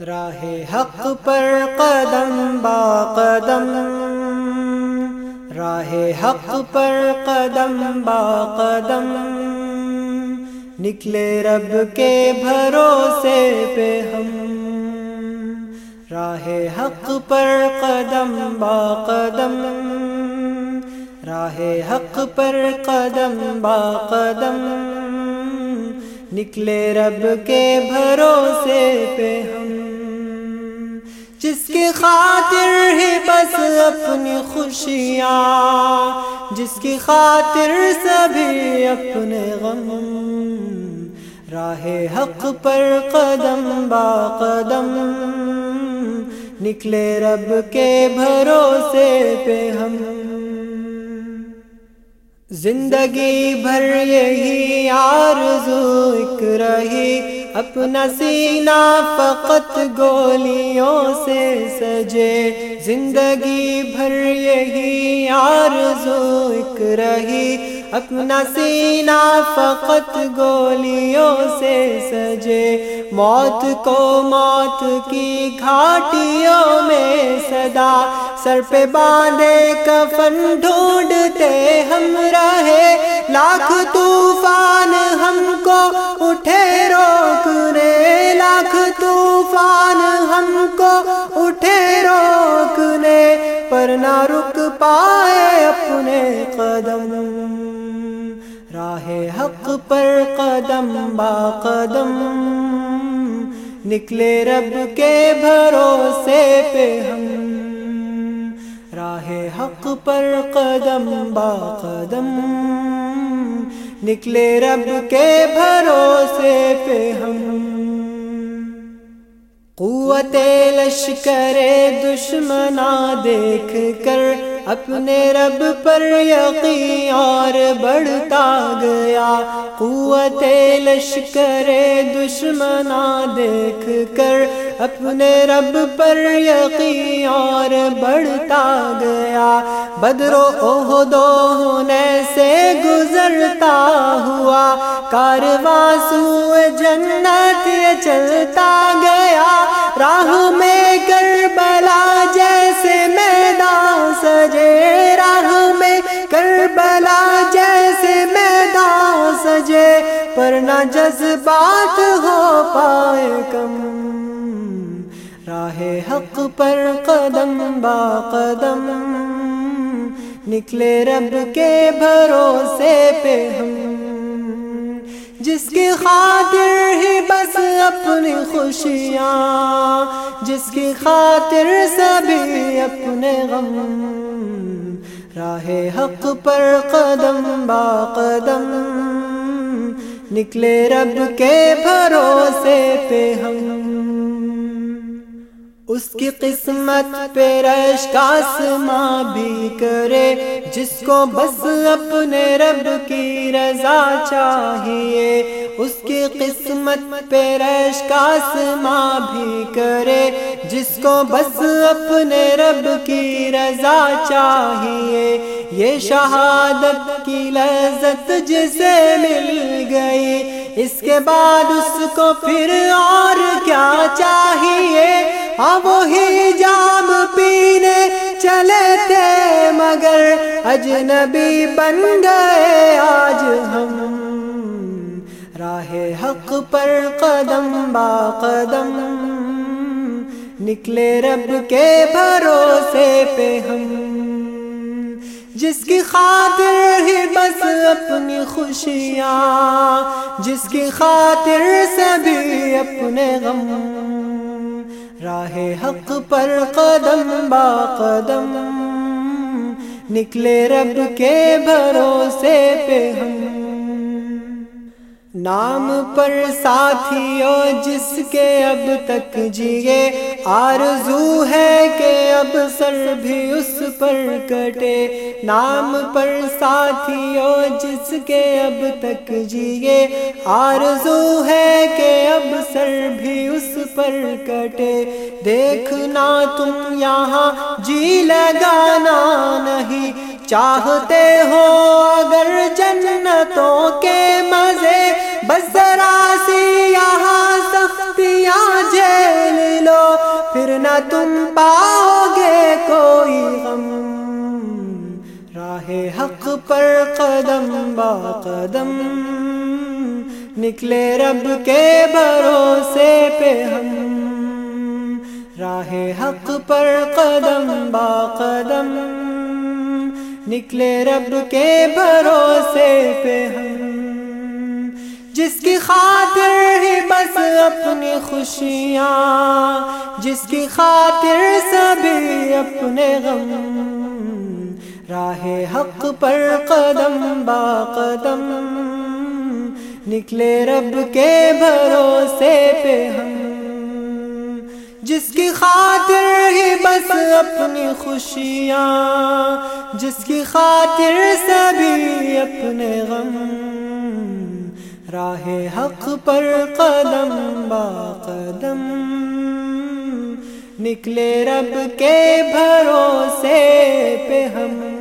راہ حق پر قدم با قدم، راہ حق پر قدم با قدم۔ نکلے رب کے بھروسے پہ ہم۔ راہ حق پر قدم با قدم۔ راہ حق پر قدم با قدم۔ نکلے رب کے بھروسے پہ ہم۔ جس کی خاطر ہی بس اپنی خوشیاں، جس کی خاطر سبھی اپنے غم۔ راہ حق پر قدم با قدم۔ نکلے رب کے بھروسے پہ ہم۔ زندگی بھر یہی آرزو، ایک رہی۔ اپنا سینہ فقط گولیوں سے سجے۔ زندگی بھر یہی آرزو ایک رہی۔ اپنا سینہ فقط گولیوں سے سجے۔ موت کو موت کی گھاٹیوں میں صدا۔ سر پہ باندھے کفن ڈھونڈتے ہم رہے۔ لاکھ طوفان پائے اپنے قدم۔ راہ حق پر قدم با قدم۔ نکلے رب کے بھروسے پہ ہم۔ راہ حق پر قدم با قدم۔ نکلے رب کے بھروسے پہ ہم۔ قوت لشکر دشمنا دیکھ کر اپنے رب پر یقین اور بڑھتا گیا۔ قوت لشکر دشمنا دیکھ کر اپنے رب پر یقین اور بڑھتا گیا۔ بدرو عہدو ہونے سے گزرتا ہوا۔ کارواں سو جنت چلتا گیا۔ راہ نہ جذبات ہو پائے کم۔ راہ حق پر قدم با قدم۔ نکلے رب کے بھروسے پہ ہم۔ جس کی خاطر ہی بس اپنی خوشیاں۔ جس کی خاطر سبھی اپنے غم۔ راہ حق پر قدم با قدم۔ نکلے رب کے بھروسے پہ ہم۔ اس کی قسمت پہ رش کا بھی کرے، جس کو بس اپنے رب کی رضا چاہیے۔ اس کی قسمت پہ رش کا بھی کرے، جس کو بس اپنے رب کی رضا چاہیے۔ یہ شہادت کی لذت جسے مل گئی۔ اس کے بعد اس کو پھر اور کیا چاہیے؟ ہاں وہی جام پینے چلے تھے، مگر اجنبی بن گئے۔ آج ہم راہ حق پر قدم با قدم نکلے رب کے بھروسے پہ ہم جس کی خاطر ہی بس اپنی خوشیاں، جس کی خاطر سبھی اپنے غم۔ راہ حق پر قدم با قدم۔ نکلے رب کے بھروسے پہ ہم۔ نام پر ساتھیوں جس کے اب تک جیے، آرزو ہے کہ اب سر بھی اس پر کٹے۔ نام پر ساتھیوں جس کے اب تک جیے، آرزو ہے کہ اب سر بھی اس پر کٹے۔ دیکھنا تم یہاں جی لگانا نہیں۔ چاہتے ہو اگر جنتوں کے مزے بس ذرا سی یہاں سختیاں جھیل لو، پھر نہ تم پاؤ گے کوئی غم۔ راہ حق پر قدم با قدم۔ نکلے رب کے بھروسے پہ ہم۔ راہ حق پر قدم با قدم۔ نکلے رب کے بھروسے پہ ہم۔ جس کی خاطر ہی بس اپنی خوشیاں، جس کی خاطر سبھی اپنے غم۔ راہ حق پر قدم با قدم۔ نکلے رب کے بھروسے پہ ہم۔ جس کی خاطر ہی بس اپنی خوشیاں، جس کی خاطر سبھی اپنے غم۔ راہ حق پر قدم با قدم نکلے رب کے بھروسے پہ ہم